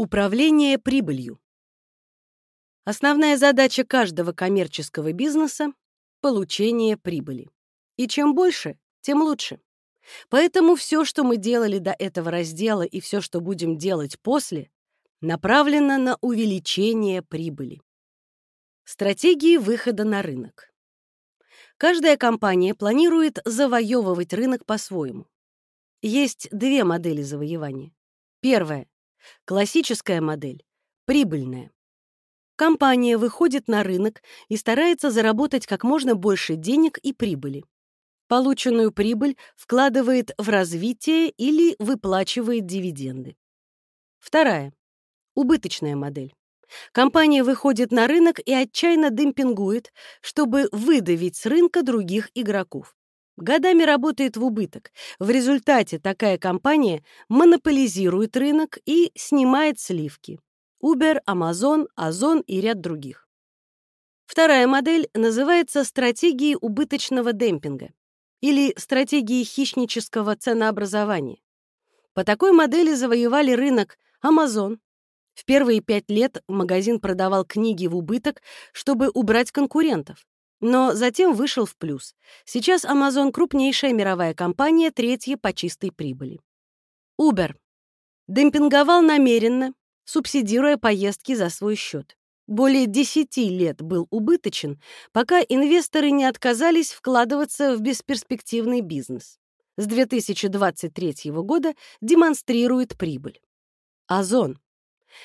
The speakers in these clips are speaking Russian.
Управление прибылью. Основная задача каждого коммерческого бизнеса — получение прибыли. И чем больше, тем лучше. Поэтому все, что мы делали до этого раздела и все, что будем делать после, направлено на увеличение прибыли. Стратегии выхода на рынок. Каждая компания планирует завоевывать рынок по-своему. Есть две модели завоевания. Первая Классическая модель — прибыльная. Компания выходит на рынок и старается заработать как можно больше денег и прибыли. Полученную прибыль вкладывает в развитие или выплачивает дивиденды. Вторая — убыточная модель. Компания выходит на рынок и отчаянно демпингует, чтобы выдавить с рынка других игроков. Годами работает в убыток. В результате такая компания монополизирует рынок и снимает сливки. Uber, Amazon, Озон и ряд других. Вторая модель называется стратегией убыточного демпинга или стратегией хищнического ценообразования. По такой модели завоевали рынок Amazon. В первые пять лет магазин продавал книги в убыток, чтобы убрать конкурентов но затем вышел в плюс. Сейчас Amazon — крупнейшая мировая компания, третья по чистой прибыли. Uber. Демпинговал намеренно, субсидируя поездки за свой счет. Более 10 лет был убыточен, пока инвесторы не отказались вкладываться в бесперспективный бизнес. С 2023 года демонстрирует прибыль. Озон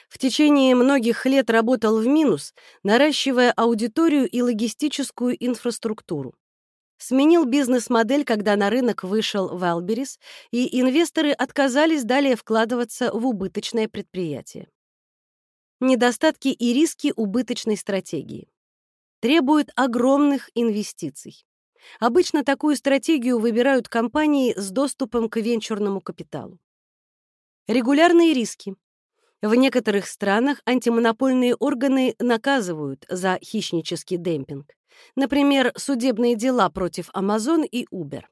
в течение многих лет работал в минус, наращивая аудиторию и логистическую инфраструктуру. Сменил бизнес-модель, когда на рынок вышел Валберис, и инвесторы отказались далее вкладываться в убыточное предприятие. Недостатки и риски убыточной стратегии. Требует огромных инвестиций. Обычно такую стратегию выбирают компании с доступом к венчурному капиталу. Регулярные риски. В некоторых странах антимонопольные органы наказывают за хищнический демпинг. Например, судебные дела против Amazon и Uber.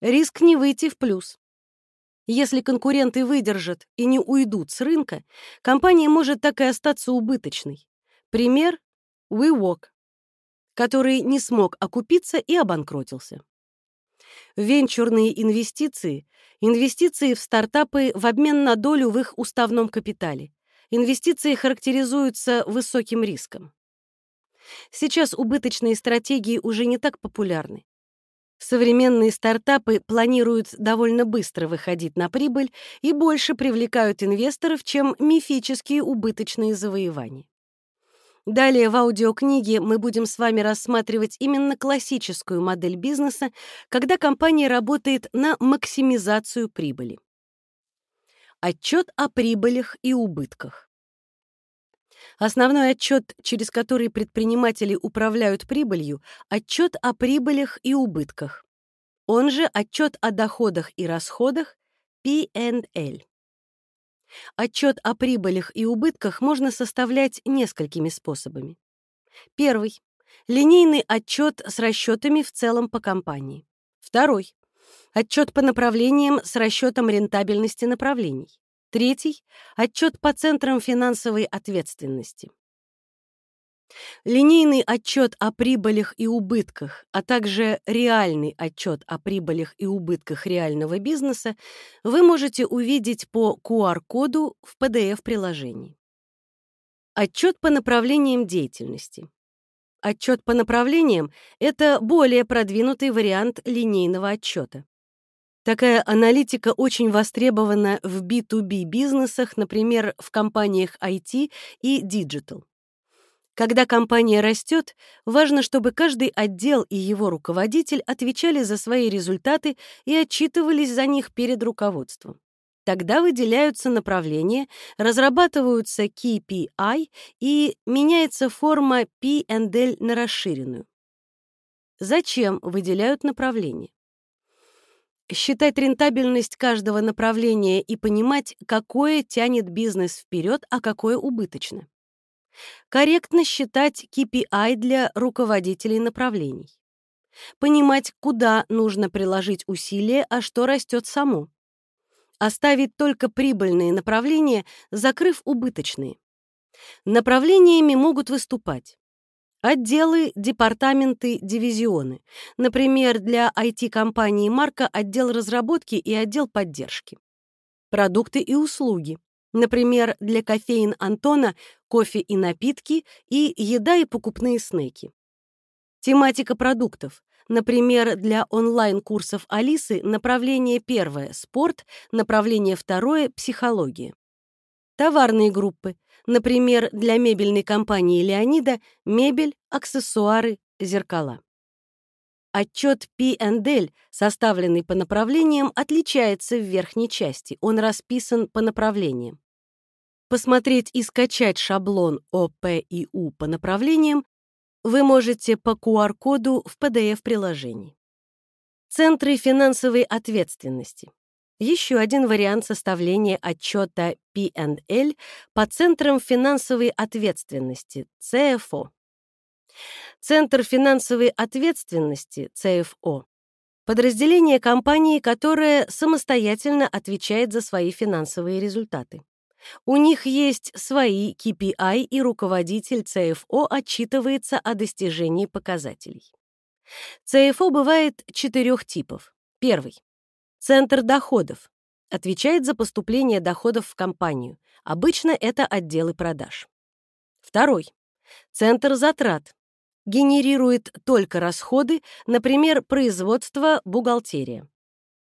Риск не выйти в плюс. Если конкуренты выдержат и не уйдут с рынка, компания может так и остаться убыточной. Пример — WeWalk, который не смог окупиться и обанкротился. Венчурные инвестиции — инвестиции в стартапы в обмен на долю в их уставном капитале. Инвестиции характеризуются высоким риском. Сейчас убыточные стратегии уже не так популярны. Современные стартапы планируют довольно быстро выходить на прибыль и больше привлекают инвесторов, чем мифические убыточные завоевания. Далее в аудиокниге мы будем с вами рассматривать именно классическую модель бизнеса, когда компания работает на максимизацию прибыли. Отчет о прибылях и убытках. Основной отчет, через который предприниматели управляют прибылью, отчет о прибылях и убытках. Он же отчет о доходах и расходах P&L. Отчет о прибылях и убытках можно составлять несколькими способами. Первый — линейный отчет с расчетами в целом по компании. Второй — отчет по направлениям с расчетом рентабельности направлений. Третий — отчет по центрам финансовой ответственности. Линейный отчет о прибылях и убытках, а также реальный отчет о прибылях и убытках реального бизнеса вы можете увидеть по QR-коду в PDF-приложении. Отчет по направлениям деятельности. Отчет по направлениям — это более продвинутый вариант линейного отчета. Такая аналитика очень востребована в B2B бизнесах, например, в компаниях IT и Digital. Когда компания растет, важно, чтобы каждый отдел и его руководитель отвечали за свои результаты и отчитывались за них перед руководством. Тогда выделяются направления, разрабатываются KPI и меняется форма P&L на расширенную. Зачем выделяют направления? Считать рентабельность каждого направления и понимать, какое тянет бизнес вперед, а какое убыточно. Корректно считать KPI для руководителей направлений. Понимать, куда нужно приложить усилия, а что растет само. оставить только прибыльные направления, закрыв убыточные. Направлениями могут выступать отделы, департаменты, дивизионы. Например, для IT-компании «Марка» отдел разработки и отдел поддержки. Продукты и услуги. Например, для кофеин Антона кофе и напитки и еда и покупные снеки. Тематика продуктов. Например, для онлайн-курсов Алисы направление первое – спорт, направление второе – психология. Товарные группы. Например, для мебельной компании Леонида – мебель, аксессуары, зеркала. Отчет P&L, составленный по направлениям, отличается в верхней части. Он расписан по направлениям. Посмотреть и скачать шаблон ОП и У по направлениям вы можете по QR-коду в PDF-приложении. Центры финансовой ответственности. Еще один вариант составления отчета P&L по центрам финансовой ответственности, CFO. Центр финансовой ответственности, CFO, подразделение компании, которое самостоятельно отвечает за свои финансовые результаты. У них есть свои KPI, и руководитель CFO отчитывается о достижении показателей. CFO бывает четырех типов. Первый. Центр доходов. Отвечает за поступление доходов в компанию. Обычно это отделы продаж. Второй. Центр затрат. Генерирует только расходы, например, производство, бухгалтерия.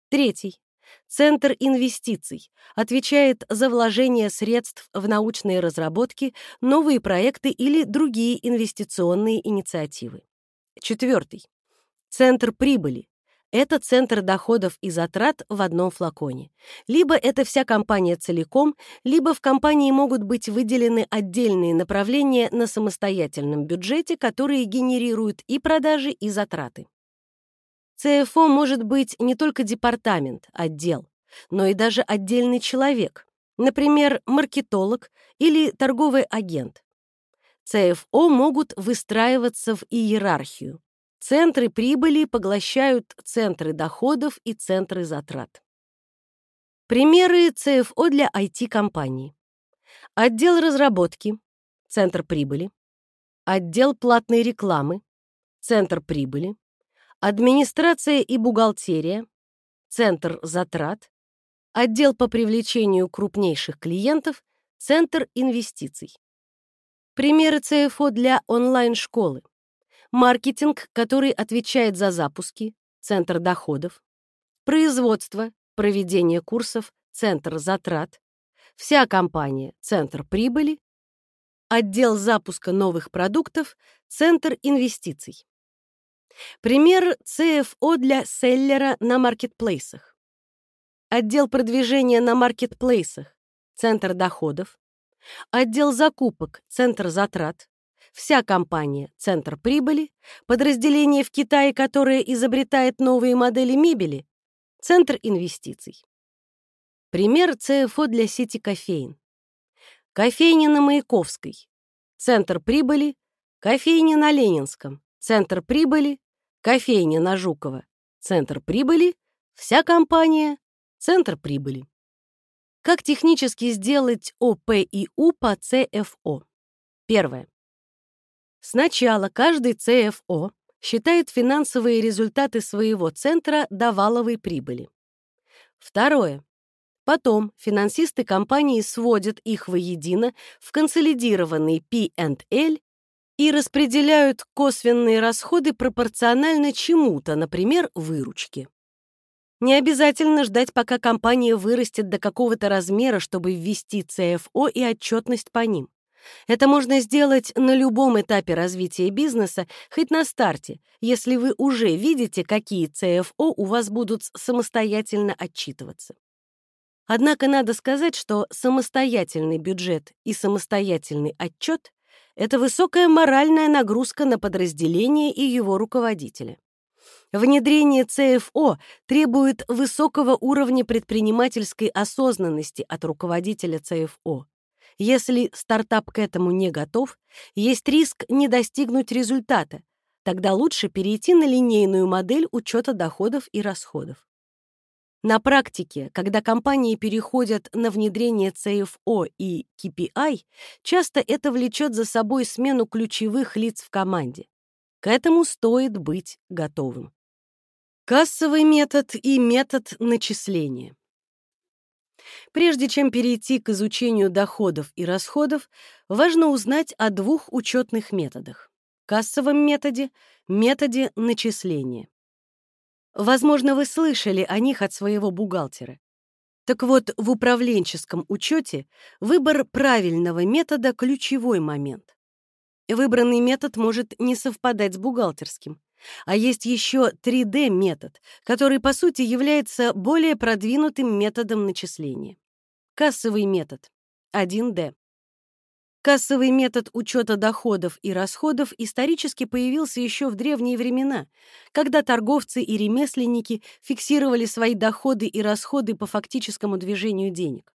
Третий. Центр инвестиций отвечает за вложение средств в научные разработки, новые проекты или другие инвестиционные инициативы. Четвертый. Центр прибыли. Это центр доходов и затрат в одном флаконе. Либо это вся компания целиком, либо в компании могут быть выделены отдельные направления на самостоятельном бюджете, которые генерируют и продажи, и затраты. ЦФО может быть не только департамент, отдел, но и даже отдельный человек, например, маркетолог или торговый агент. ЦФО могут выстраиваться в иерархию. Центры прибыли поглощают центры доходов и центры затрат. Примеры ЦФО для IT-компаний. Отдел разработки, центр прибыли. Отдел платной рекламы, центр прибыли администрация и бухгалтерия, центр затрат, отдел по привлечению крупнейших клиентов, центр инвестиций. Примеры ЦФО для онлайн-школы. Маркетинг, который отвечает за запуски, центр доходов. Производство, проведение курсов, центр затрат. Вся компания, центр прибыли. Отдел запуска новых продуктов, центр инвестиций. Пример CFO для селлера на маркетплейсах. Отдел продвижения на маркетплейсах, центр доходов. Отдел закупок, центр затрат. Вся компания, центр прибыли. Подразделение в Китае, которое изобретает новые модели мебели, центр инвестиций. Пример CFO для сети кофеин. Кофейня на Маяковской. Центр прибыли. Кофейня на Ленинском. Центр прибыли. Кофейня на Жукова – центр прибыли, вся компания – центр прибыли. Как технически сделать ОП и У по ЦФО? Первое. Сначала каждый ЦФО считает финансовые результаты своего центра до валовой прибыли. Второе. Потом финансисты компании сводят их воедино в консолидированный P&L и распределяют косвенные расходы пропорционально чему-то, например, выручке. Не обязательно ждать, пока компания вырастет до какого-то размера, чтобы ввести ЦФО и отчетность по ним. Это можно сделать на любом этапе развития бизнеса, хоть на старте, если вы уже видите, какие ЦФО у вас будут самостоятельно отчитываться. Однако надо сказать, что самостоятельный бюджет и самостоятельный отчет это высокая моральная нагрузка на подразделение и его руководителя. Внедрение ЦФО требует высокого уровня предпринимательской осознанности от руководителя ЦФО. Если стартап к этому не готов, есть риск не достигнуть результата, тогда лучше перейти на линейную модель учета доходов и расходов. На практике, когда компании переходят на внедрение CFO и KPI, часто это влечет за собой смену ключевых лиц в команде. К этому стоит быть готовым. Кассовый метод и метод начисления. Прежде чем перейти к изучению доходов и расходов, важно узнать о двух учетных методах — кассовом методе, методе начисления. Возможно, вы слышали о них от своего бухгалтера. Так вот, в управленческом учете выбор правильного метода — ключевой момент. Выбранный метод может не совпадать с бухгалтерским. А есть еще 3D-метод, который, по сути, является более продвинутым методом начисления. Кассовый метод 1D. Кассовый метод учета доходов и расходов исторически появился еще в древние времена, когда торговцы и ремесленники фиксировали свои доходы и расходы по фактическому движению денег.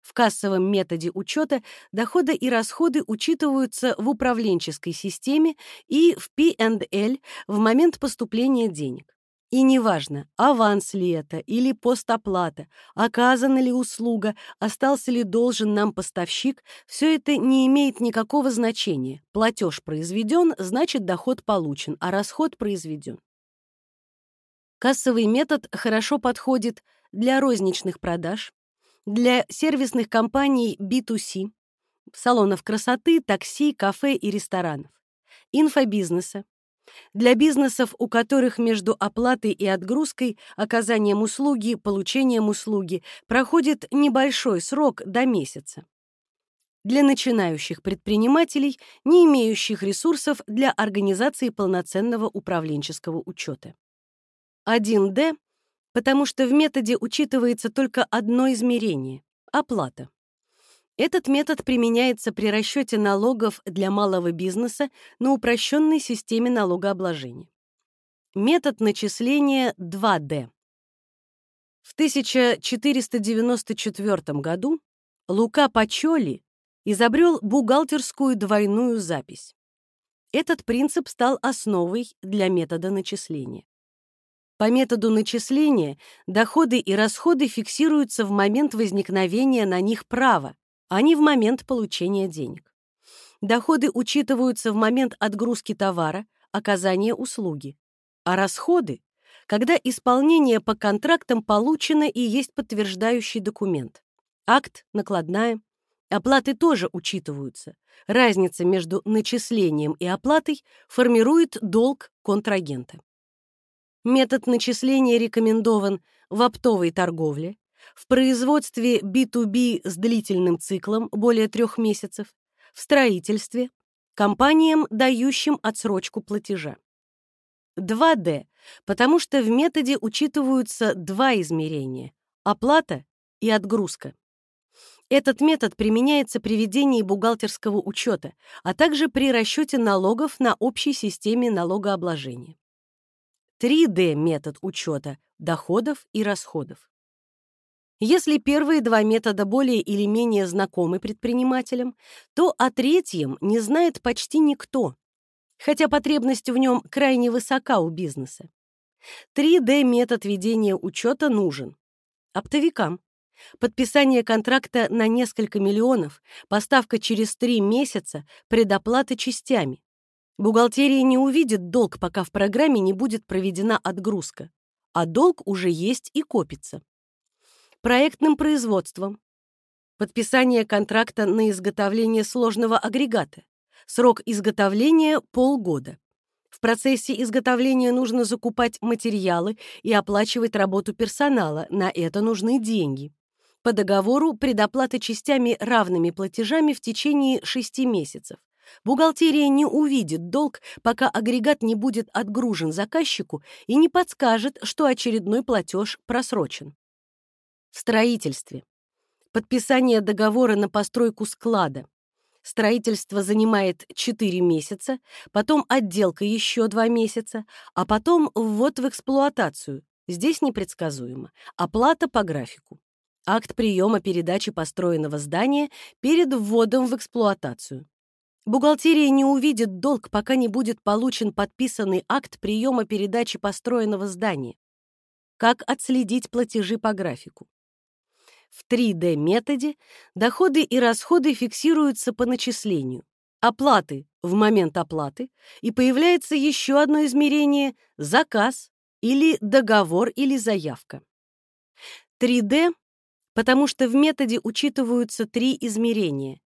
В кассовом методе учета доходы и расходы учитываются в управленческой системе и в P&L в момент поступления денег. И неважно, аванс ли это или постоплата, оказана ли услуга, остался ли должен нам поставщик, все это не имеет никакого значения. Платеж произведен, значит доход получен, а расход произведен. Кассовый метод хорошо подходит для розничных продаж, для сервисных компаний B2C, салонов красоты, такси, кафе и ресторанов, инфобизнеса, для бизнесов, у которых между оплатой и отгрузкой, оказанием услуги, получением услуги проходит небольшой срок до месяца. Для начинающих предпринимателей, не имеющих ресурсов для организации полноценного управленческого учета. 1D, потому что в методе учитывается только одно измерение — оплата. Этот метод применяется при расчете налогов для малого бизнеса на упрощенной системе налогообложения. Метод начисления 2D. В 1494 году Лука Пачоли изобрел бухгалтерскую двойную запись. Этот принцип стал основой для метода начисления. По методу начисления доходы и расходы фиксируются в момент возникновения на них права, а не в момент получения денег. Доходы учитываются в момент отгрузки товара, оказания услуги, а расходы — когда исполнение по контрактам получено и есть подтверждающий документ. Акт, накладная. Оплаты тоже учитываются. Разница между начислением и оплатой формирует долг контрагента. Метод начисления рекомендован в оптовой торговле, в производстве B2B с длительным циклом более трех месяцев, в строительстве, компаниям, дающим отсрочку платежа. 2D, потому что в методе учитываются два измерения — оплата и отгрузка. Этот метод применяется при ведении бухгалтерского учета, а также при расчете налогов на общей системе налогообложения. 3D метод учета доходов и расходов. Если первые два метода более или менее знакомы предпринимателям, то о третьем не знает почти никто, хотя потребность в нем крайне высока у бизнеса. 3D-метод ведения учета нужен оптовикам. Подписание контракта на несколько миллионов, поставка через три месяца, предоплата частями. Бухгалтерия не увидит долг, пока в программе не будет проведена отгрузка, а долг уже есть и копится проектным производством, подписание контракта на изготовление сложного агрегата, срок изготовления — полгода. В процессе изготовления нужно закупать материалы и оплачивать работу персонала, на это нужны деньги. По договору предоплата частями равными платежами в течение 6 месяцев. Бухгалтерия не увидит долг, пока агрегат не будет отгружен заказчику и не подскажет, что очередной платеж просрочен. В строительстве. Подписание договора на постройку склада. Строительство занимает 4 месяца, потом отделка еще 2 месяца, а потом ввод в эксплуатацию. Здесь непредсказуемо. Оплата по графику. Акт приема передачи построенного здания перед вводом в эксплуатацию. Бухгалтерия не увидит долг, пока не будет получен подписанный акт приема передачи построенного здания. как отследить платежи по графику. В 3D-методе доходы и расходы фиксируются по начислению, оплаты в момент оплаты, и появляется еще одно измерение – заказ или договор или заявка. 3D, потому что в методе учитываются три измерения.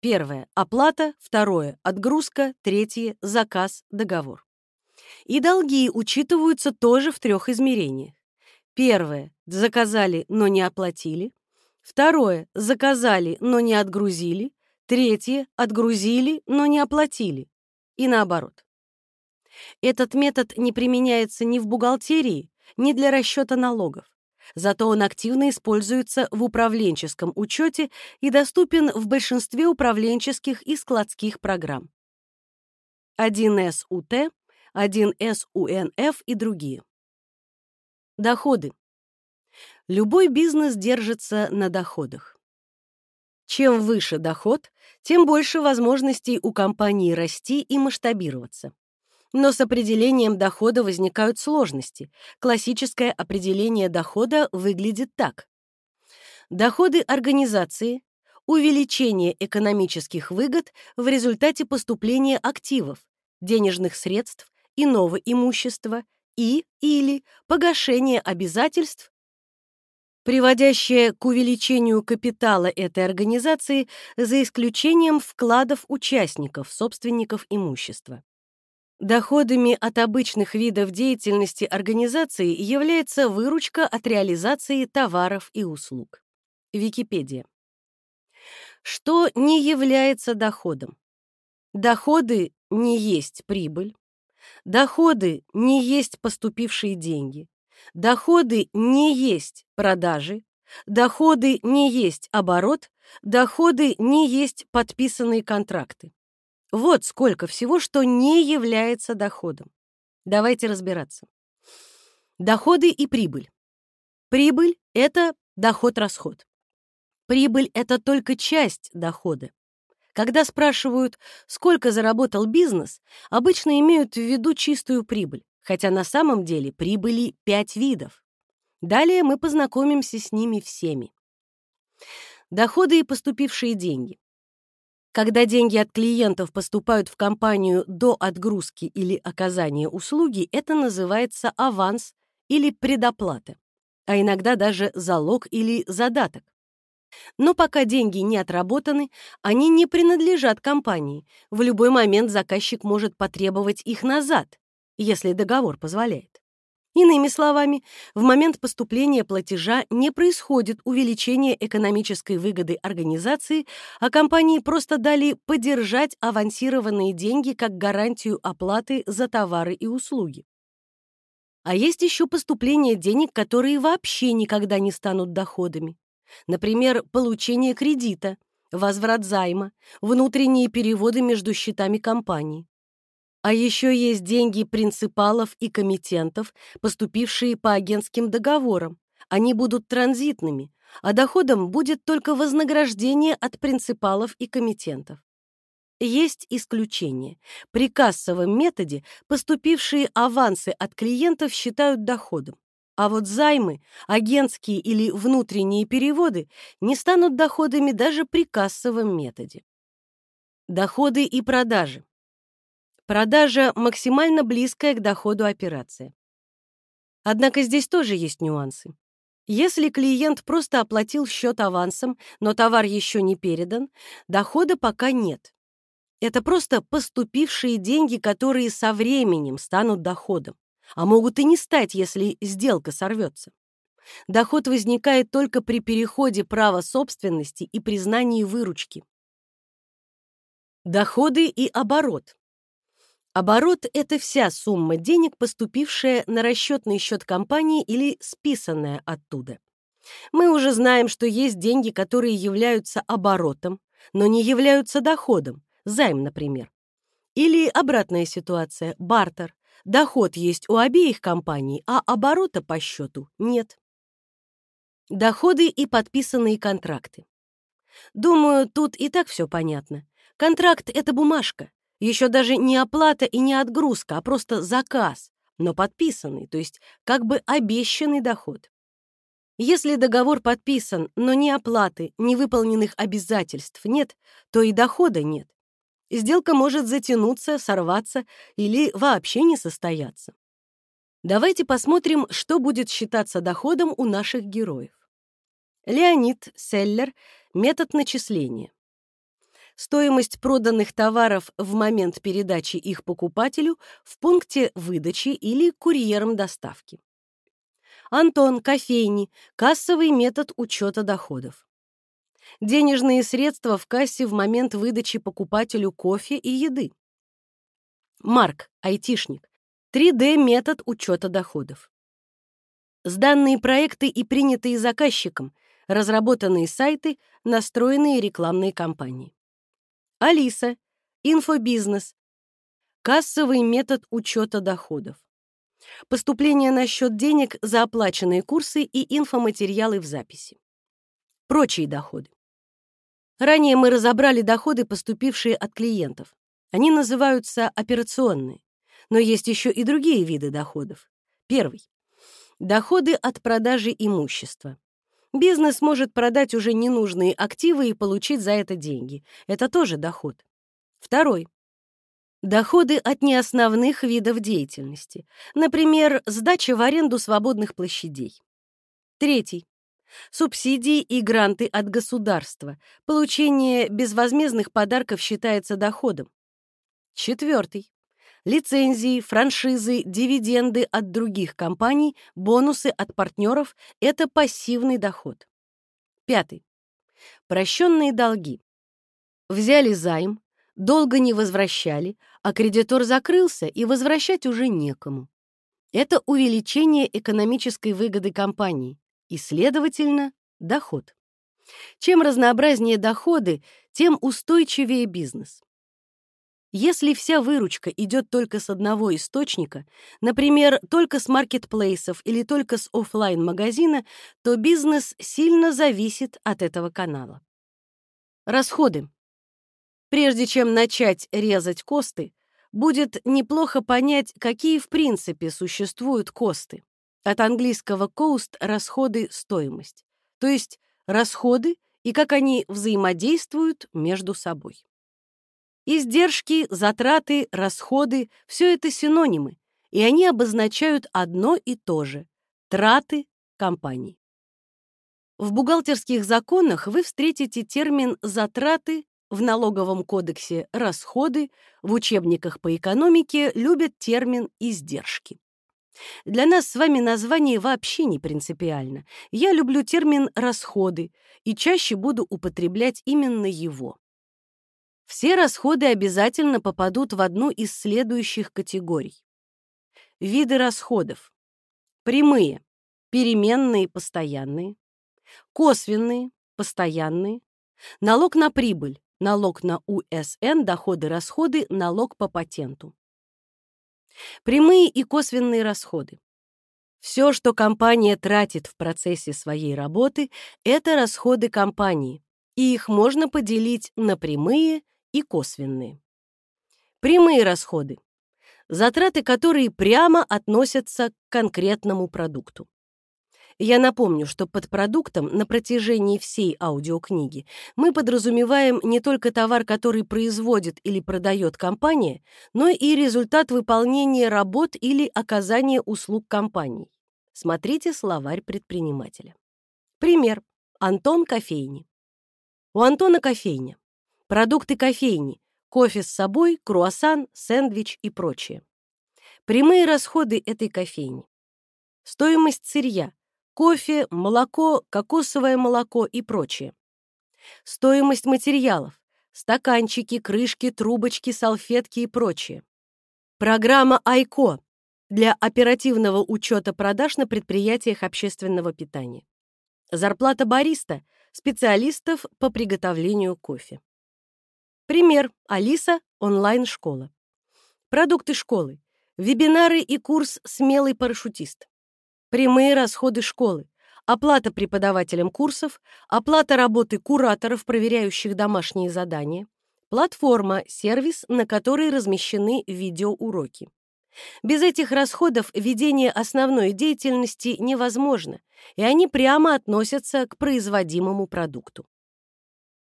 Первое – оплата, второе – отгрузка, третье – заказ, договор. И долги учитываются тоже в трех измерениях. Первое – заказали, но не оплатили. Второе – заказали, но не отгрузили. Третье – отгрузили, но не оплатили. И наоборот. Этот метод не применяется ни в бухгалтерии, ни для расчета налогов. Зато он активно используется в управленческом учете и доступен в большинстве управленческих и складских программ. 1С УТ, 1С УНФ и другие. Доходы. Любой бизнес держится на доходах. Чем выше доход, тем больше возможностей у компании расти и масштабироваться. Но с определением дохода возникают сложности. Классическое определение дохода выглядит так. Доходы организации – увеличение экономических выгод в результате поступления активов, денежных средств, иного имущества и или погашение обязательств приводящее к увеличению капитала этой организации за исключением вкладов участников, собственников имущества. Доходами от обычных видов деятельности организации является выручка от реализации товаров и услуг. Википедия. Что не является доходом? Доходы не есть прибыль. Доходы не есть поступившие деньги. Доходы не есть продажи, доходы не есть оборот, доходы не есть подписанные контракты. Вот сколько всего, что не является доходом. Давайте разбираться. Доходы и прибыль. Прибыль — это доход-расход. Прибыль — это только часть дохода. Когда спрашивают, сколько заработал бизнес, обычно имеют в виду чистую прибыль хотя на самом деле прибыли пять видов. Далее мы познакомимся с ними всеми. Доходы и поступившие деньги. Когда деньги от клиентов поступают в компанию до отгрузки или оказания услуги, это называется аванс или предоплата, а иногда даже залог или задаток. Но пока деньги не отработаны, они не принадлежат компании. В любой момент заказчик может потребовать их назад, если договор позволяет. Иными словами, в момент поступления платежа не происходит увеличение экономической выгоды организации, а компании просто дали подержать авансированные деньги как гарантию оплаты за товары и услуги. А есть еще поступление денег, которые вообще никогда не станут доходами. Например, получение кредита, возврат займа, внутренние переводы между счетами компании. А еще есть деньги принципалов и комитентов, поступившие по агентским договорам. Они будут транзитными, а доходом будет только вознаграждение от принципалов и комитентов. Есть исключения. При кассовом методе поступившие авансы от клиентов считают доходом. А вот займы, агентские или внутренние переводы не станут доходами даже при кассовом методе. Доходы и продажи. Продажа максимально близкая к доходу операции. Однако здесь тоже есть нюансы. Если клиент просто оплатил счет авансом, но товар еще не передан, дохода пока нет. Это просто поступившие деньги, которые со временем станут доходом, а могут и не стать, если сделка сорвется. Доход возникает только при переходе права собственности и признании выручки. Доходы и оборот. Оборот — это вся сумма денег, поступившая на расчетный счет компании или списанная оттуда. Мы уже знаем, что есть деньги, которые являются оборотом, но не являются доходом, займ, например. Или обратная ситуация, бартер. Доход есть у обеих компаний, а оборота по счету нет. Доходы и подписанные контракты. Думаю, тут и так все понятно. Контракт — это бумажка. Еще даже не оплата и не отгрузка, а просто заказ, но подписанный, то есть как бы обещанный доход. Если договор подписан, но ни оплаты, ни выполненных обязательств нет, то и дохода нет. Сделка может затянуться, сорваться или вообще не состояться. Давайте посмотрим, что будет считаться доходом у наших героев. Леонид Селлер. Метод начисления. Стоимость проданных товаров в момент передачи их покупателю в пункте выдачи или курьером доставки. Антон, кофейни, кассовый метод учета доходов. Денежные средства в кассе в момент выдачи покупателю кофе и еды. Марк, айтишник, 3D-метод учета доходов. Сданные проекты и принятые заказчиком, разработанные сайты, настроенные рекламные кампании. Алиса, инфобизнес, кассовый метод учета доходов. Поступление на счет денег за оплаченные курсы и инфоматериалы в записи. Прочие доходы. Ранее мы разобрали доходы, поступившие от клиентов. Они называются операционные. Но есть еще и другие виды доходов. Первый. Доходы от продажи имущества. Бизнес может продать уже ненужные активы и получить за это деньги. Это тоже доход. Второй. Доходы от неосновных видов деятельности. Например, сдача в аренду свободных площадей. Третий. Субсидии и гранты от государства. Получение безвозмездных подарков считается доходом. Четвертый. Лицензии, франшизы, дивиденды от других компаний, бонусы от партнеров – это пассивный доход. Пятый. Прощенные долги. Взяли займ, долго не возвращали, а кредитор закрылся, и возвращать уже некому. Это увеличение экономической выгоды компании и, следовательно, доход. Чем разнообразнее доходы, тем устойчивее бизнес. Если вся выручка идет только с одного источника, например, только с маркетплейсов или только с офлайн магазина то бизнес сильно зависит от этого канала. Расходы. Прежде чем начать резать косты, будет неплохо понять, какие в принципе существуют косты. От английского cost – расходы, стоимость. То есть расходы и как они взаимодействуют между собой. Издержки, затраты, расходы – все это синонимы, и они обозначают одно и то же – траты компании. В бухгалтерских законах вы встретите термин «затраты», в налоговом кодексе «расходы», в учебниках по экономике любят термин «издержки». Для нас с вами название вообще не принципиально. Я люблю термин «расходы» и чаще буду употреблять именно его. Все расходы обязательно попадут в одну из следующих категорий. Виды расходов. Прямые, переменные, постоянные. Косвенные, постоянные. Налог на прибыль, налог на УСН, доходы-расходы, налог по патенту. Прямые и косвенные расходы. Все, что компания тратит в процессе своей работы, это расходы компании, и их можно поделить на прямые и косвенные. Прямые расходы. Затраты, которые прямо относятся к конкретному продукту. Я напомню, что под продуктом на протяжении всей аудиокниги мы подразумеваем не только товар, который производит или продает компания, но и результат выполнения работ или оказания услуг компании. Смотрите словарь предпринимателя. Пример. Антон кофейни. У Антона кофейня. Продукты кофейни, кофе с собой, круассан, сэндвич и прочее. Прямые расходы этой кофейни. Стоимость сырья, кофе, молоко, кокосовое молоко и прочее. Стоимость материалов, стаканчики, крышки, трубочки, салфетки и прочее. Программа АЙКО для оперативного учета продаж на предприятиях общественного питания. Зарплата бариста, специалистов по приготовлению кофе. Пример. Алиса. Онлайн-школа. Продукты школы. Вебинары и курс «Смелый парашютист». Прямые расходы школы. Оплата преподавателям курсов, оплата работы кураторов, проверяющих домашние задания, платформа, сервис, на которой размещены видеоуроки. Без этих расходов ведение основной деятельности невозможно, и они прямо относятся к производимому продукту.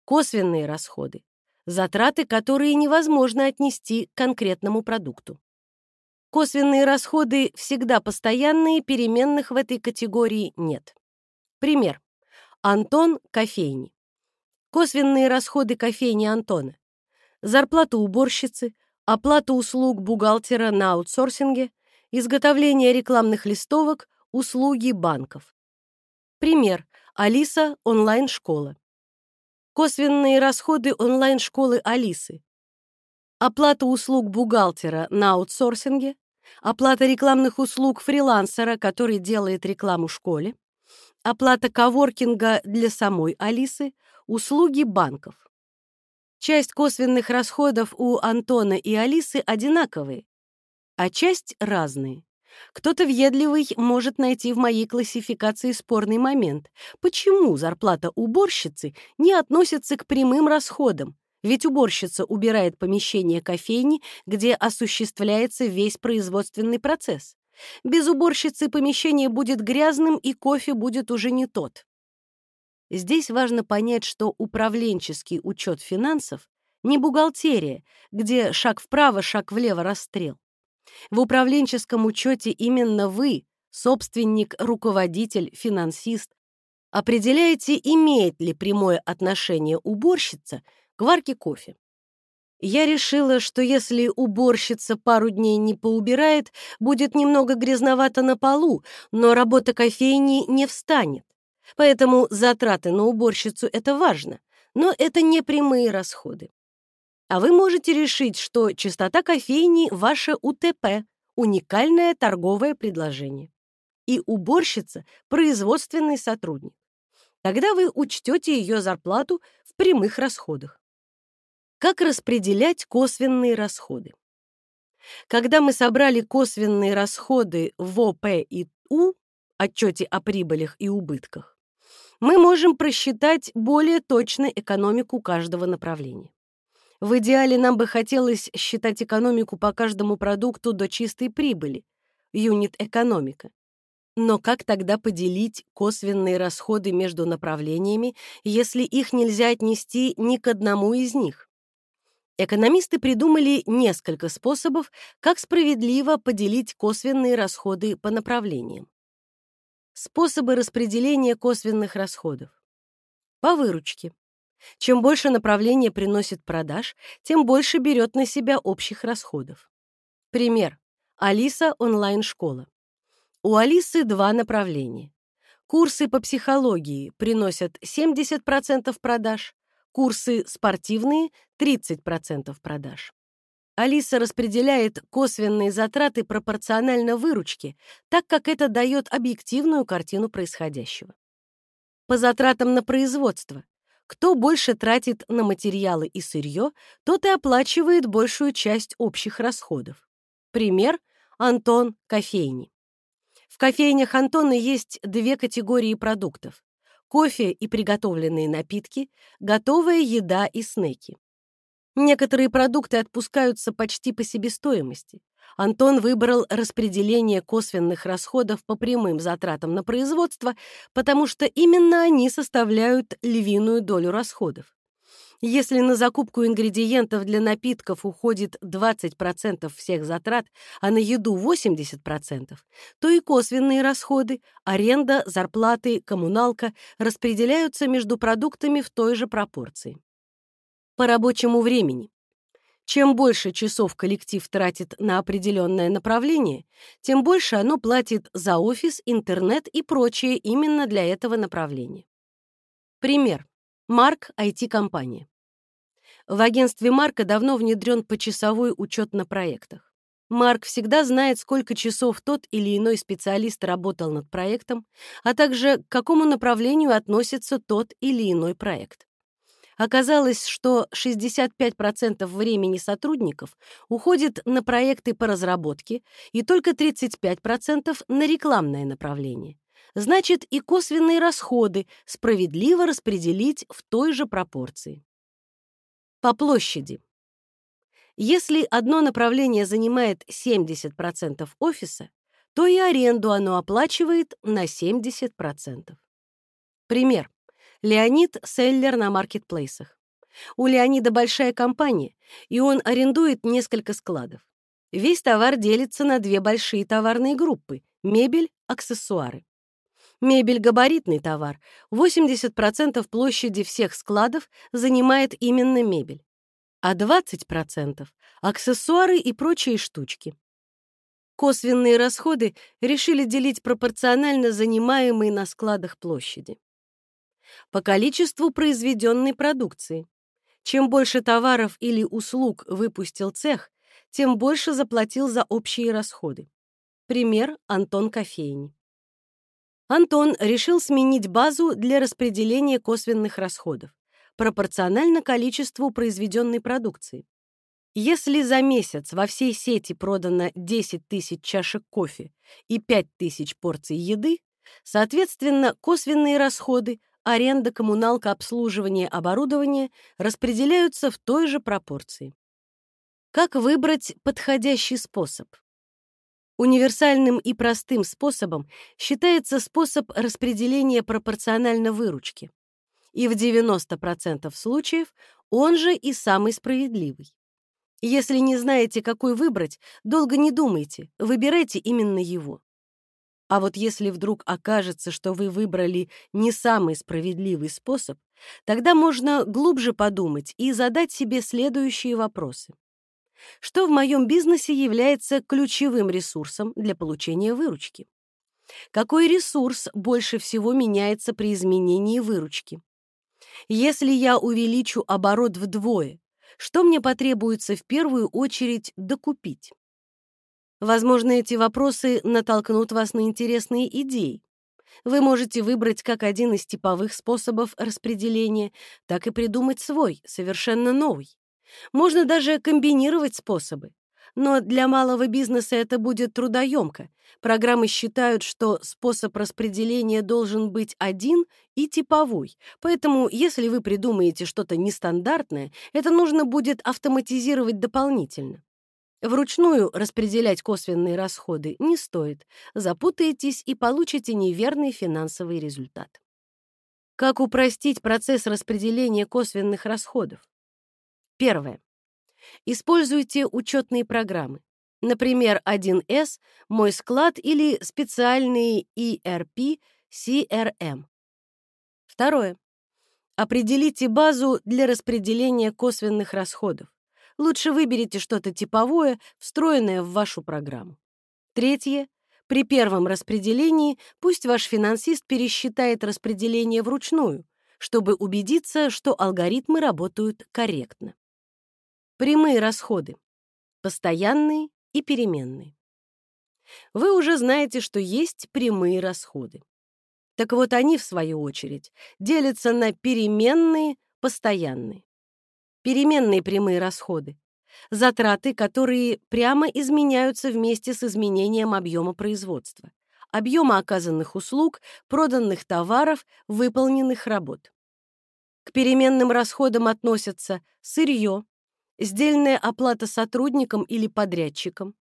Косвенные расходы – затраты, которые невозможно отнести к конкретному продукту. Косвенные расходы всегда постоянные, переменных в этой категории нет. Пример. Антон – кофейни. Косвенные расходы кофейни Антона. Зарплата уборщицы, оплата услуг бухгалтера на аутсорсинге, изготовление рекламных листовок, услуги банков. Пример. Алиса – онлайн-школа. Косвенные расходы онлайн-школы Алисы. Оплата услуг бухгалтера на аутсорсинге, оплата рекламных услуг фрилансера, который делает рекламу школе, оплата коворкинга для самой Алисы, услуги банков. Часть косвенных расходов у Антона и Алисы одинаковые, а часть разные. Кто-то въедливый может найти в моей классификации спорный момент. Почему зарплата уборщицы не относится к прямым расходам? Ведь уборщица убирает помещение кофейни, где осуществляется весь производственный процесс. Без уборщицы помещение будет грязным, и кофе будет уже не тот. Здесь важно понять, что управленческий учет финансов не бухгалтерия, где шаг вправо, шаг влево расстрел. В управленческом учете именно вы, собственник, руководитель, финансист, определяете, имеет ли прямое отношение уборщица к варке кофе. Я решила, что если уборщица пару дней не поубирает, будет немного грязновато на полу, но работа кофейни не встанет. Поэтому затраты на уборщицу — это важно, но это не прямые расходы. А вы можете решить, что чистота кофейни — ваше УТП, уникальное торговое предложение. И уборщица — производственный сотрудник. Тогда вы учтете ее зарплату в прямых расходах. Как распределять косвенные расходы? Когда мы собрали косвенные расходы в ОП и У, отчете о прибылях и убытках, мы можем просчитать более точно экономику каждого направления. В идеале нам бы хотелось считать экономику по каждому продукту до чистой прибыли, юнит-экономика. Но как тогда поделить косвенные расходы между направлениями, если их нельзя отнести ни к одному из них? Экономисты придумали несколько способов, как справедливо поделить косвенные расходы по направлениям. Способы распределения косвенных расходов. По выручке. Чем больше направление приносит продаж, тем больше берет на себя общих расходов. Пример. Алиса онлайн-школа. У Алисы два направления. Курсы по психологии приносят 70% продаж, курсы спортивные — 30% продаж. Алиса распределяет косвенные затраты пропорционально выручке, так как это дает объективную картину происходящего. По затратам на производство. Кто больше тратит на материалы и сырье, тот и оплачивает большую часть общих расходов. Пример – Антон кофейни. В кофейнях Антона есть две категории продуктов – кофе и приготовленные напитки, готовая еда и снеки. Некоторые продукты отпускаются почти по себестоимости. Антон выбрал распределение косвенных расходов по прямым затратам на производство, потому что именно они составляют львиную долю расходов. Если на закупку ингредиентов для напитков уходит 20% всех затрат, а на еду 80%, то и косвенные расходы, аренда, зарплаты, коммуналка распределяются между продуктами в той же пропорции по рабочему времени. Чем больше часов коллектив тратит на определенное направление, тем больше оно платит за офис, интернет и прочее именно для этого направления. Пример. Марк IT-компания. В агентстве Марка давно внедрен почасовой учет на проектах. Марк всегда знает, сколько часов тот или иной специалист работал над проектом, а также к какому направлению относится тот или иной проект. Оказалось, что 65% времени сотрудников уходит на проекты по разработке и только 35% на рекламное направление. Значит, и косвенные расходы справедливо распределить в той же пропорции. По площади. Если одно направление занимает 70% офиса, то и аренду оно оплачивает на 70%. Пример. Леонид — селлер на маркетплейсах. У Леонида большая компания, и он арендует несколько складов. Весь товар делится на две большие товарные группы — мебель, аксессуары. Мебель — габаритный товар. 80% площади всех складов занимает именно мебель. А 20% — аксессуары и прочие штучки. Косвенные расходы решили делить пропорционально занимаемой на складах площади. По количеству произведенной продукции. Чем больше товаров или услуг выпустил цех, тем больше заплатил за общие расходы. Пример Антон Кофейни. Антон решил сменить базу для распределения косвенных расходов пропорционально количеству произведенной продукции. Если за месяц во всей сети продано 10 тысяч чашек кофе и 5 тысяч порций еды, соответственно, косвенные расходы, аренда, коммуналка, обслуживание, оборудование распределяются в той же пропорции. Как выбрать подходящий способ? Универсальным и простым способом считается способ распределения пропорционально выручки. И в 90% случаев он же и самый справедливый. Если не знаете, какой выбрать, долго не думайте, выбирайте именно его. А вот если вдруг окажется, что вы выбрали не самый справедливый способ, тогда можно глубже подумать и задать себе следующие вопросы что в моем бизнесе является ключевым ресурсом для получения выручки. Какой ресурс больше всего меняется при изменении выручки? Если я увеличу оборот вдвое, что мне потребуется в первую очередь докупить? Возможно, эти вопросы натолкнут вас на интересные идеи. Вы можете выбрать как один из типовых способов распределения, так и придумать свой, совершенно новый. Можно даже комбинировать способы. Но для малого бизнеса это будет трудоемко. Программы считают, что способ распределения должен быть один и типовой. Поэтому, если вы придумаете что-то нестандартное, это нужно будет автоматизировать дополнительно. Вручную распределять косвенные расходы не стоит. Запутаетесь и получите неверный финансовый результат. Как упростить процесс распределения косвенных расходов? Первое. Используйте учетные программы. Например, 1С, Мой склад или специальный ERP, CRM. Второе. Определите базу для распределения косвенных расходов. Лучше выберите что-то типовое, встроенное в вашу программу. Третье. При первом распределении пусть ваш финансист пересчитает распределение вручную, чтобы убедиться, что алгоритмы работают корректно. Прямые расходы. Постоянные и переменные. Вы уже знаете, что есть прямые расходы. Так вот они, в свою очередь, делятся на переменные, постоянные. Переменные прямые расходы. Затраты, которые прямо изменяются вместе с изменением объема производства, объема оказанных услуг, проданных товаров, выполненных работ. К переменным расходам относятся сырье, сдельная оплата сотрудникам или подрядчикам,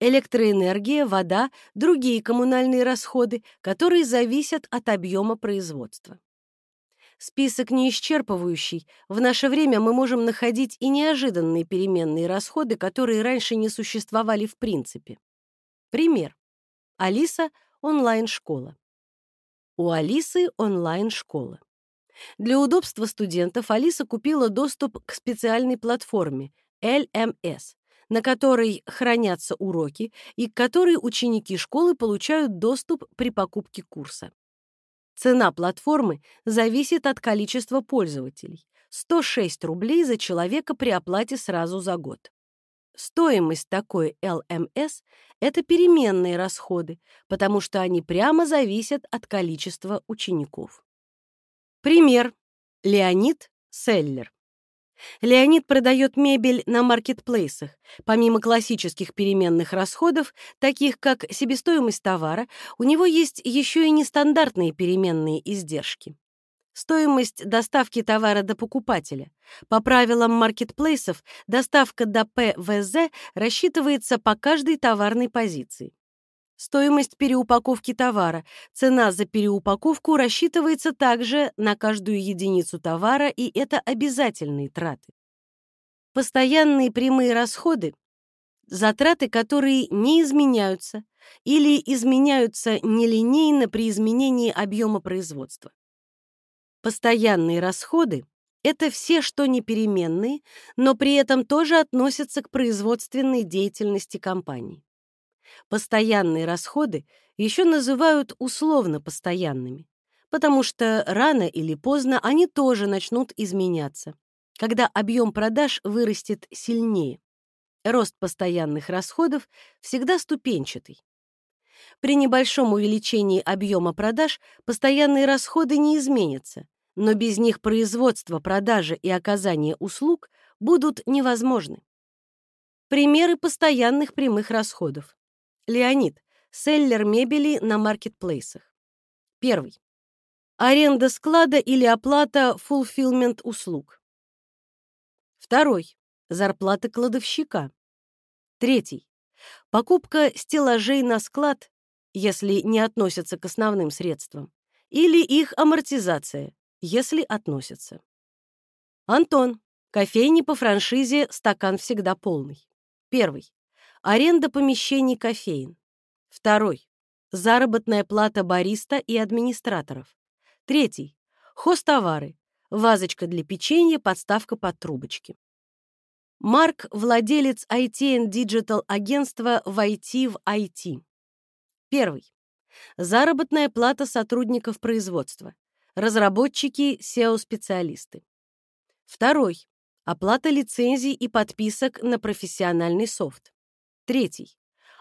электроэнергия, вода, другие коммунальные расходы, которые зависят от объема производства. Список не исчерпывающий. В наше время мы можем находить и неожиданные переменные расходы, которые раньше не существовали в принципе. Пример. Алиса — онлайн-школа. У Алисы онлайн-школа. Для удобства студентов Алиса купила доступ к специальной платформе LMS, на которой хранятся уроки и к которой ученики школы получают доступ при покупке курса. Цена платформы зависит от количества пользователей. 106 рублей за человека при оплате сразу за год. Стоимость такой LMS — это переменные расходы, потому что они прямо зависят от количества учеников. Пример. Леонид Селлер. Леонид продает мебель на маркетплейсах. Помимо классических переменных расходов, таких как себестоимость товара, у него есть еще и нестандартные переменные издержки. стоимость доставки товара до покупателя. По правилам маркетплейсов доставка до ПВЗ рассчитывается по каждой товарной позиции. Стоимость переупаковки товара. Цена за переупаковку рассчитывается также на каждую единицу товара, и это обязательные траты. Постоянные прямые расходы – затраты, которые не изменяются или изменяются нелинейно при изменении объема производства. Постоянные расходы — это все, что не переменные, но при этом тоже относятся к производственной деятельности компании. Постоянные расходы еще называют условно постоянными, потому что рано или поздно они тоже начнут изменяться, когда объем продаж вырастет сильнее. Рост постоянных расходов всегда ступенчатый. При небольшом увеличении объема продаж постоянные расходы не изменятся, но без них производство, продажа и оказание услуг будут невозможны. Примеры постоянных прямых расходов. Леонид. Селлер мебели на маркетплейсах. Первый. Аренда склада или оплата фулфилмент услуг. Второй. Зарплата кладовщика. Третий. Покупка стеллажей на склад, если не относятся к основным средствам, или их амортизация, если относятся. Антон. Кофейни по франшизе «Стакан всегда полный». Первый. Аренда помещений кофеин. Второй. Заработная плата бариста и администраторов. Третий. Хостовары. Вазочка для печенья, подставка под трубочки. Марк – владелец IT and Digital агентства в IT в IT. Первый. Заработная плата сотрудников производства разработчики SEO-специалисты. Второй. Оплата лицензий и подписок на профессиональный софт. Третий.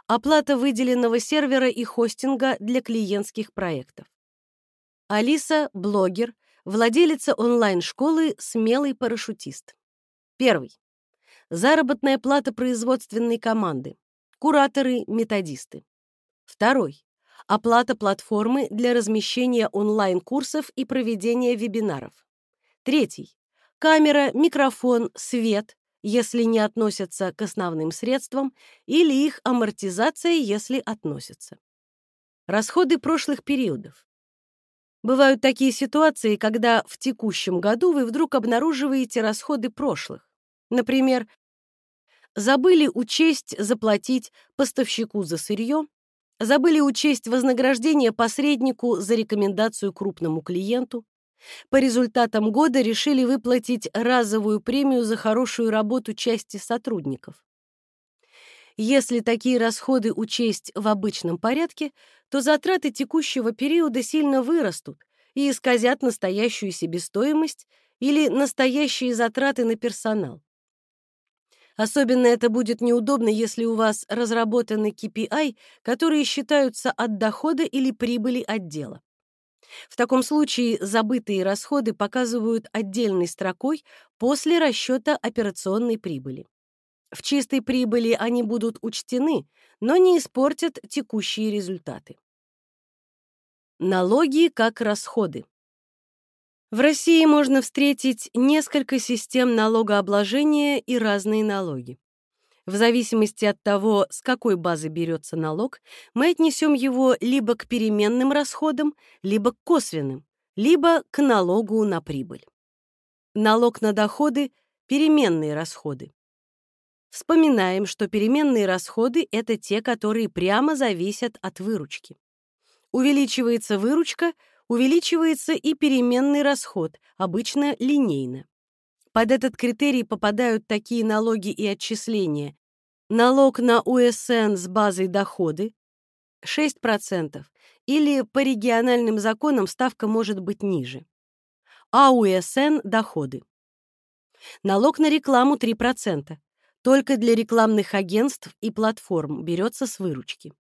Оплата выделенного сервера и хостинга для клиентских проектов. Алиса – блогер, владелица онлайн-школы «Смелый парашютист». Первый. Заработная плата производственной команды. Кураторы, методисты. Второй. Оплата платформы для размещения онлайн-курсов и проведения вебинаров. Третий. Камера, микрофон, свет, если не относятся к основным средствам, или их амортизация, если относятся. Расходы прошлых периодов. Бывают такие ситуации, когда в текущем году вы вдруг обнаруживаете расходы прошлых. Например, забыли учесть заплатить поставщику за сырье, Забыли учесть вознаграждение посреднику за рекомендацию крупному клиенту. По результатам года решили выплатить разовую премию за хорошую работу части сотрудников. Если такие расходы учесть в обычном порядке, то затраты текущего периода сильно вырастут и исказят настоящую себестоимость или настоящие затраты на персонал. Особенно это будет неудобно, если у вас разработаны KPI, которые считаются от дохода или прибыли отдела. В таком случае забытые расходы показывают отдельной строкой после расчета операционной прибыли. В чистой прибыли они будут учтены, но не испортят текущие результаты. Налоги как расходы. В России можно встретить несколько систем налогообложения и разные налоги. В зависимости от того, с какой базы берется налог, мы отнесем его либо к переменным расходам, либо к косвенным, либо к налогу на прибыль. Налог на доходы – переменные расходы. Вспоминаем, что переменные расходы – это те, которые прямо зависят от выручки. Увеличивается выручка – увеличивается и переменный расход, обычно линейно. Под этот критерий попадают такие налоги и отчисления. Налог на УСН с базой доходы 6%, или по региональным законам ставка может быть ниже. А УСН – доходы. Налог на рекламу 3%. Только для рекламных агентств и платформ берется с выручки.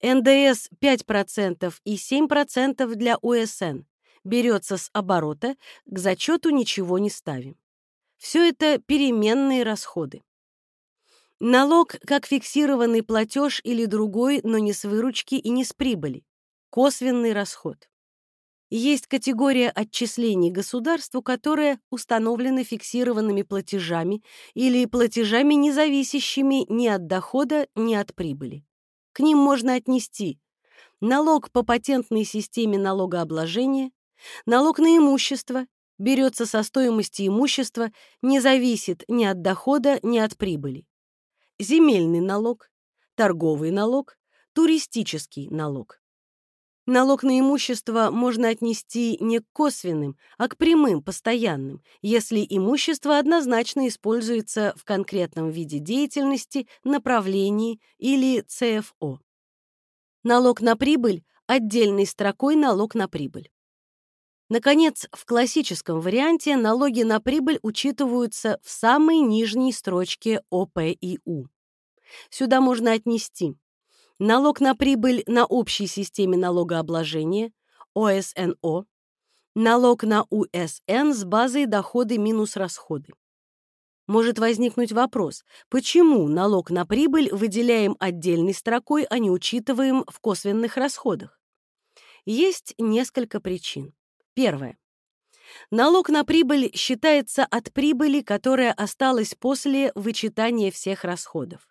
НДС 5% и 7% для УСН. Берется с оборота, к зачету ничего не ставим. Все это переменные расходы. Налог как фиксированный платеж или другой, но не с выручки и не с прибыли. Косвенный расход. Есть категория отчислений государству, которая установлена фиксированными платежами или платежами, не зависящими ни от дохода, ни от прибыли. К ним можно отнести налог по патентной системе налогообложения, налог на имущество, берется со стоимости имущества, не зависит ни от дохода, ни от прибыли. Земельный налог, торговый налог, туристический налог. Налог на имущество можно отнести не к косвенным, а к прямым, постоянным, если имущество однозначно используется в конкретном виде деятельности, направлении или ЦФО. Налог на прибыль – отдельной строкой налог на прибыль. Наконец, в классическом варианте налоги на прибыль учитываются в самой нижней строчке ОПИУ. Сюда можно отнести налог на прибыль на общей системе налогообложения, ОСНО, налог на УСН с базой доходы минус расходы. Может возникнуть вопрос, почему налог на прибыль выделяем отдельной строкой, а не учитываем в косвенных расходах? Есть несколько причин. Первое. Налог на прибыль считается от прибыли, которая осталась после вычитания всех расходов.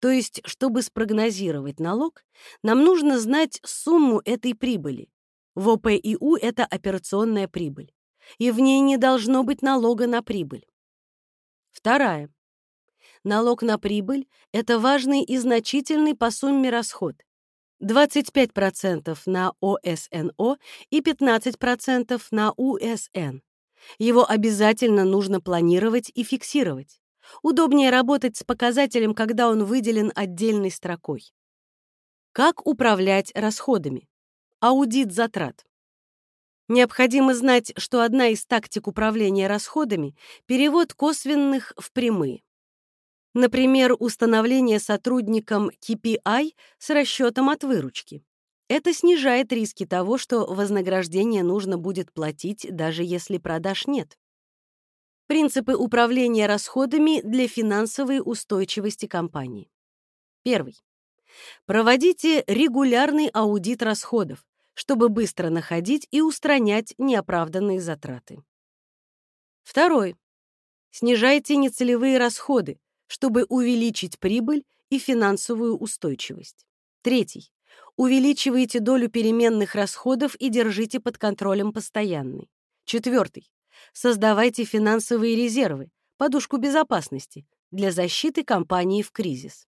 То есть, чтобы спрогнозировать налог, нам нужно знать сумму этой прибыли. В ОПИУ это операционная прибыль. И в ней не должно быть налога на прибыль. Вторая. Налог на прибыль – это важный и значительный по сумме расход. 25% на ОСНО и 15% на УСН. Его обязательно нужно планировать и фиксировать. Удобнее работать с показателем, когда он выделен отдельной строкой. Как управлять расходами? Аудит затрат. Необходимо знать, что одна из тактик управления расходами – перевод косвенных в прямые. Например, установление сотрудникам KPI с расчетом от выручки. Это снижает риски того, что вознаграждение нужно будет платить, даже если продаж нет. Принципы управления расходами для финансовой устойчивости компании. Первый. Проводите регулярный аудит расходов, чтобы быстро находить и устранять неоправданные затраты. Второй. Снижайте нецелевые расходы, чтобы увеличить прибыль и финансовую устойчивость. Третий. Увеличивайте долю переменных расходов и держите под контролем постоянный. Четвертый. Создавайте финансовые резервы, подушку безопасности для защиты компании в кризис.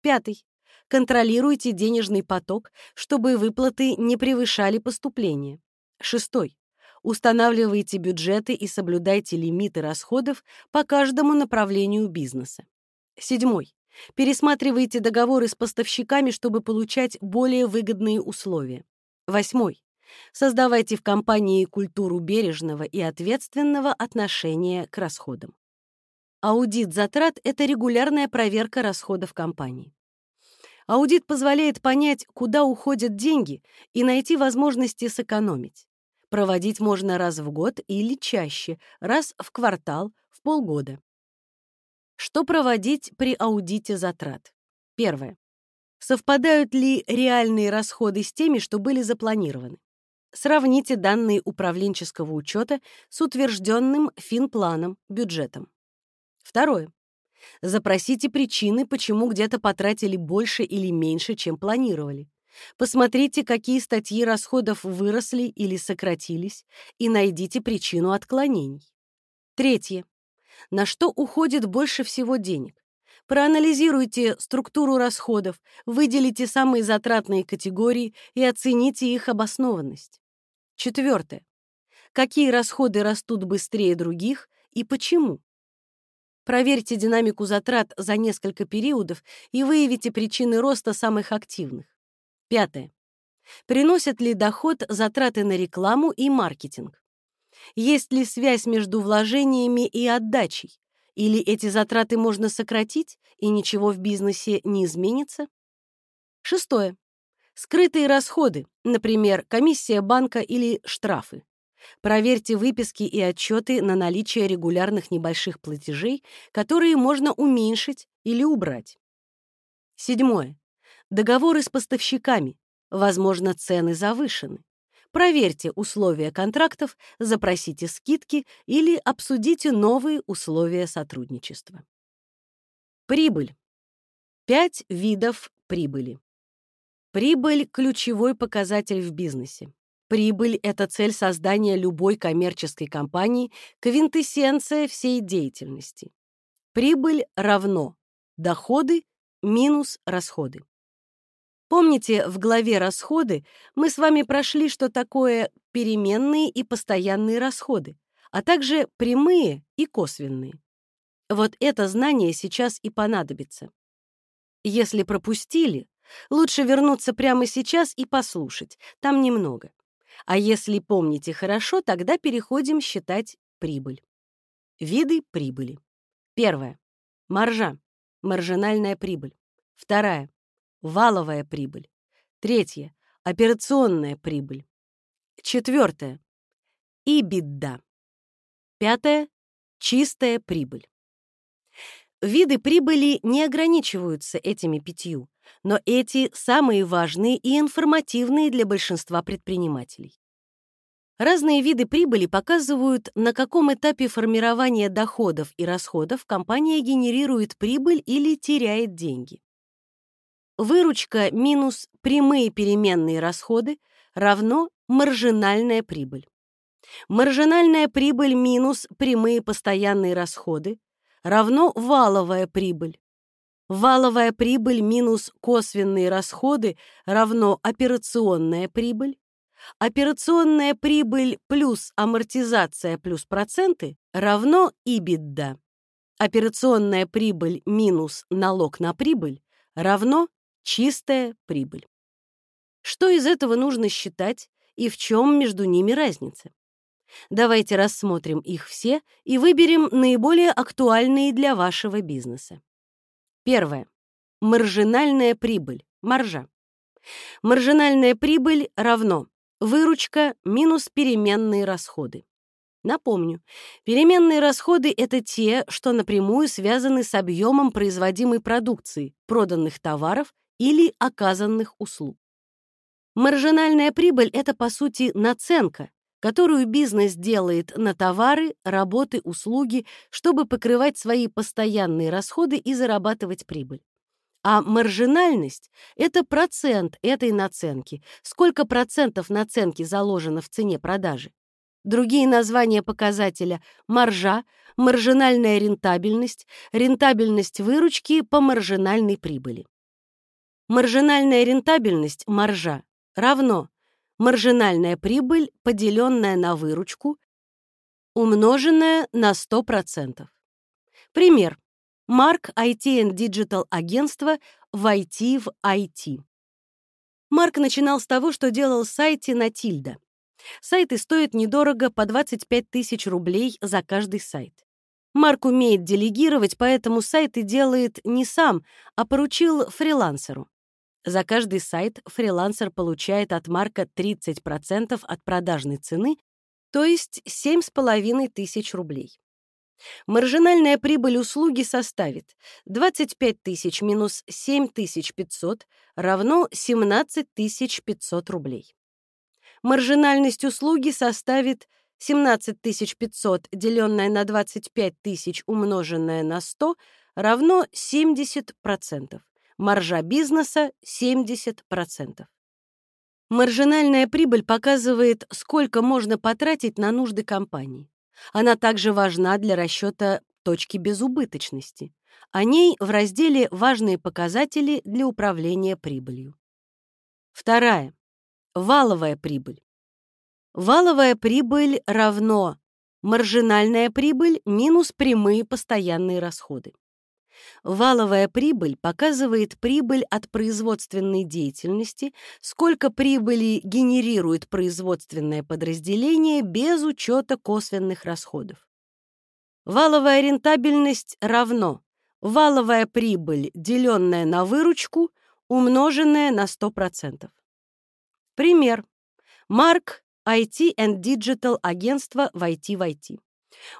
Пятый. Контролируйте денежный поток, чтобы выплаты не превышали поступления. Шестой. Устанавливайте бюджеты и соблюдайте лимиты расходов по каждому направлению бизнеса. Седьмой. Пересматривайте договоры с поставщиками, чтобы получать более выгодные условия. Восьмой. Создавайте в компании культуру бережного и ответственного отношения к расходам. Аудит затрат — это регулярная проверка расходов компании. Аудит позволяет понять, куда уходят деньги, и найти возможности сэкономить. Проводить можно раз в год или чаще, раз в квартал, в полгода. Что проводить при аудите затрат? Первое. Совпадают ли реальные расходы с теми, что были запланированы? Сравните данные управленческого учета с утвержденным финпланом, бюджетом. Второе. Запросите причины, почему где-то потратили больше или меньше, чем планировали. Посмотрите, какие статьи расходов выросли или сократились, и найдите причину отклонений. Третье. На что уходит больше всего денег? Проанализируйте структуру расходов, выделите самые затратные категории и оцените их обоснованность. Четвертое. Какие расходы растут быстрее других и почему? Проверьте динамику затрат за несколько периодов и выявите причины роста самых активных. Пятое. Приносят ли доход затраты на рекламу и маркетинг? Есть ли связь между вложениями и отдачей? Или эти затраты можно сократить, и ничего в бизнесе не изменится? Шестое. Скрытые расходы, например, комиссия банка или штрафы. Проверьте выписки и отчеты на наличие регулярных небольших платежей, которые можно уменьшить или убрать. Седьмое. Договоры с поставщиками. Возможно, цены завышены. проверьте условия контрактов, запросите скидки или обсудите новые условия сотрудничества. Прибыль. Пять видов прибыли. Прибыль – ключевой показатель в бизнесе. Прибыль – это цель создания любой коммерческой компании, квинтэссенция всей деятельности. Прибыль равно доходы минус расходы. Помните, в главе «Расходы» мы с вами прошли, что такое переменные и постоянные расходы, а также прямые и косвенные. Вот это знание сейчас и понадобится. Если пропустили, лучше вернуться прямо сейчас и послушать, там немного. А если помните хорошо, тогда переходим считать прибыль. Виды прибыли. Первое. Маржа. Маржинальная прибыль. Вторая. Валовая прибыль. Третье. Операционная прибыль. Четвертое. Ибидда. Пятое. Чистая прибыль. Виды прибыли не ограничиваются этими пятью, но эти самые важные и информативные для большинства предпринимателей. Разные виды прибыли показывают, на каком этапе формирования доходов и расходов компания генерирует прибыль или теряет деньги. Выручка минус прямые переменные расходы равно маржинальная прибыль. Маржинальная прибыль минус прямые постоянные расходы равно валовая прибыль. Валовая прибыль минус косвенные расходы равно операционная прибыль. Операционная прибыль плюс амортизация плюс проценты равно EBITDA. Операционная прибыль минус налог на прибыль равно чистая прибыль. Что из этого нужно считать и в чем между ними разница? Давайте рассмотрим их все и выберем наиболее актуальные для вашего бизнеса. Первое. Маржинальная прибыль, маржа. Маржинальная прибыль равно Выручка минус переменные расходы. Напомню, переменные расходы — это те, что напрямую связаны с объемом производимой продукции, проданных товаров или оказанных услуг. Маржинальная прибыль — это, по сути, наценка, которую бизнес делает на товары, работы, услуги, чтобы покрывать свои постоянные расходы и зарабатывать прибыль. А маржинальность — это процент этой наценки, сколько процентов наценки заложено в цене продажи. Другие названия показателя — маржа, маржинальная рентабельность, рентабельность выручки по маржинальной прибыли. Маржинальная рентабельность, маржа, равно маржинальная прибыль, поделенная на выручку, умноженная на 100%. Пример. Марк IT and Digital агентство в IT в IT. Марк начинал с того, что делал сайты на Тильда. Сайты стоят недорого, по 25 тысяч рублей за каждый сайт. Марк умеет делегировать, поэтому сайты делает не сам, а поручил фрилансеру. За каждый сайт фрилансер получает от Марка 30% от продажной цены, то есть 7,5 тысяч рублей. Маржинальная прибыль услуги составит 25 тысяч минус 7 500 равно 17 500 рублей. Маржинальность услуги составит 17 500, деленное на 25 тысяч, умноженное на 100, равно 70%. Маржа бизнеса — 70%. Маржинальная прибыль показывает, сколько можно потратить на нужды компании. Она также важна для расчета точки безубыточности. О ней в разделе «Важные показатели для управления прибылью». Вторая. Валовая прибыль. Валовая прибыль равно маржинальная прибыль минус прямые постоянные расходы. Валовая прибыль показывает прибыль от производственной деятельности, сколько прибыли генерирует производственное подразделение без учета косвенных расходов. Валовая рентабельность равно валовая прибыль, деленная на выручку, умноженная на 100%. Пример. Марк IT and Digital агентство в IT в IT.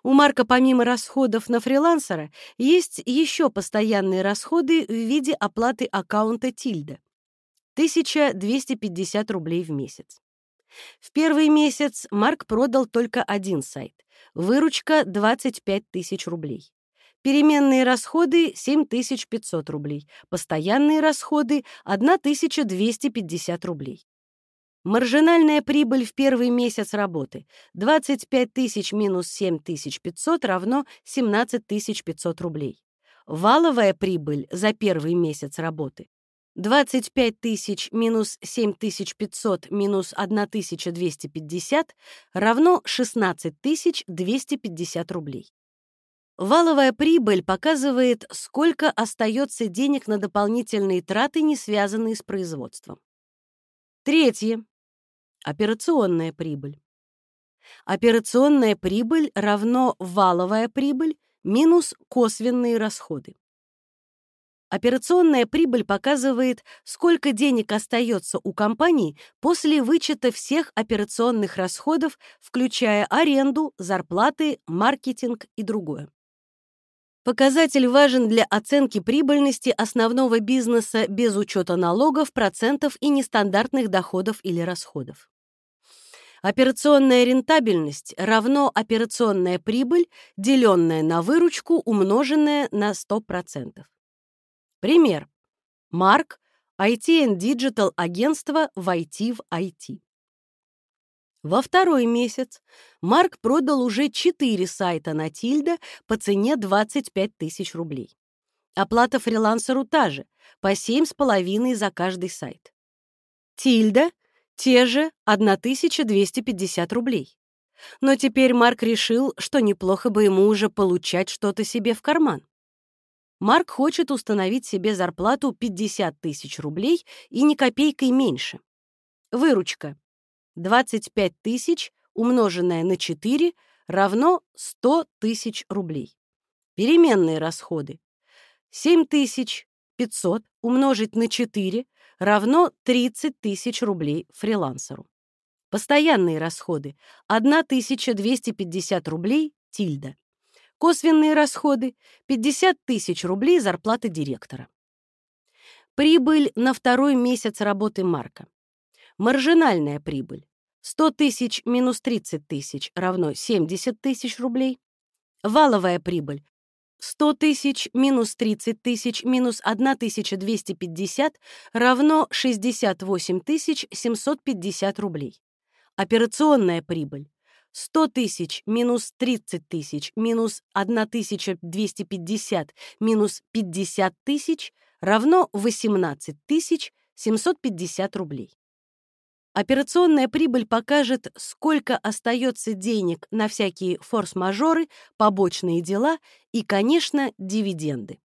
У Марка помимо расходов на фрилансера есть еще постоянные расходы в виде оплаты аккаунта Тильда. 1250 рублей в месяц. В первый месяц Марк продал только один сайт. Выручка — 25 тысяч рублей. Переменные расходы — 7500 рублей. Постоянные расходы — 1250 рублей. Маржинальная прибыль в первый месяц работы 25 тысяч минус 7500 равно 17 500 рублей. Валовая прибыль за первый месяц работы 25 тысяч минус 7500 минус 1250 равно 16 250 рублей. Валовая прибыль показывает, сколько остается денег на дополнительные траты, не связанные с производством. Третье. Операционная прибыль. Операционная прибыль равно валовая прибыль минус косвенные расходы. Операционная прибыль показывает, сколько денег остается у компании после вычета всех операционных расходов, включая аренду, зарплаты, маркетинг и другое. Показатель важен для оценки прибыльности основного бизнеса без учета налогов, процентов и нестандартных доходов или расходов. Операционная рентабельность равно операционная прибыль, деленная на выручку, умноженная на 100%. Пример. Марк, IT and Digital агентство в IT в IT. Во второй месяц Марк продал уже 4 сайта на Тильда по цене 25 тысяч рублей. Оплата фрилансеру та же, по 7,5 за каждый сайт. Тильда — те же 1250 рублей. Но теперь Марк решил, что неплохо бы ему уже получать что-то себе в карман. Марк хочет установить себе зарплату 50 тысяч рублей и ни копейкой меньше. Выручка. 25 тысяч, умноженное на 4, равно 100 тысяч рублей. Переменные расходы. 7500 умножить на 4 равно 30 тысяч рублей фрилансеру. Постоянные расходы. 1250 рублей тильда. Косвенные расходы — 50 тысяч рублей зарплаты директора. Прибыль на второй месяц работы Марка. Маржинальная прибыль. 100 тысяч минус 30 тысяч равно 70 тысяч рублей. Валовая прибыль. 100 тысяч минус 30 тысяч минус 1250 равно 68 750 рублей. Операционная прибыль. 100 тысяч минус 30 тысяч минус 1250 минус 50 тысяч равно 18 750 рублей. Операционная прибыль покажет, сколько остается денег на всякие форс-мажоры, побочные дела и, конечно, дивиденды.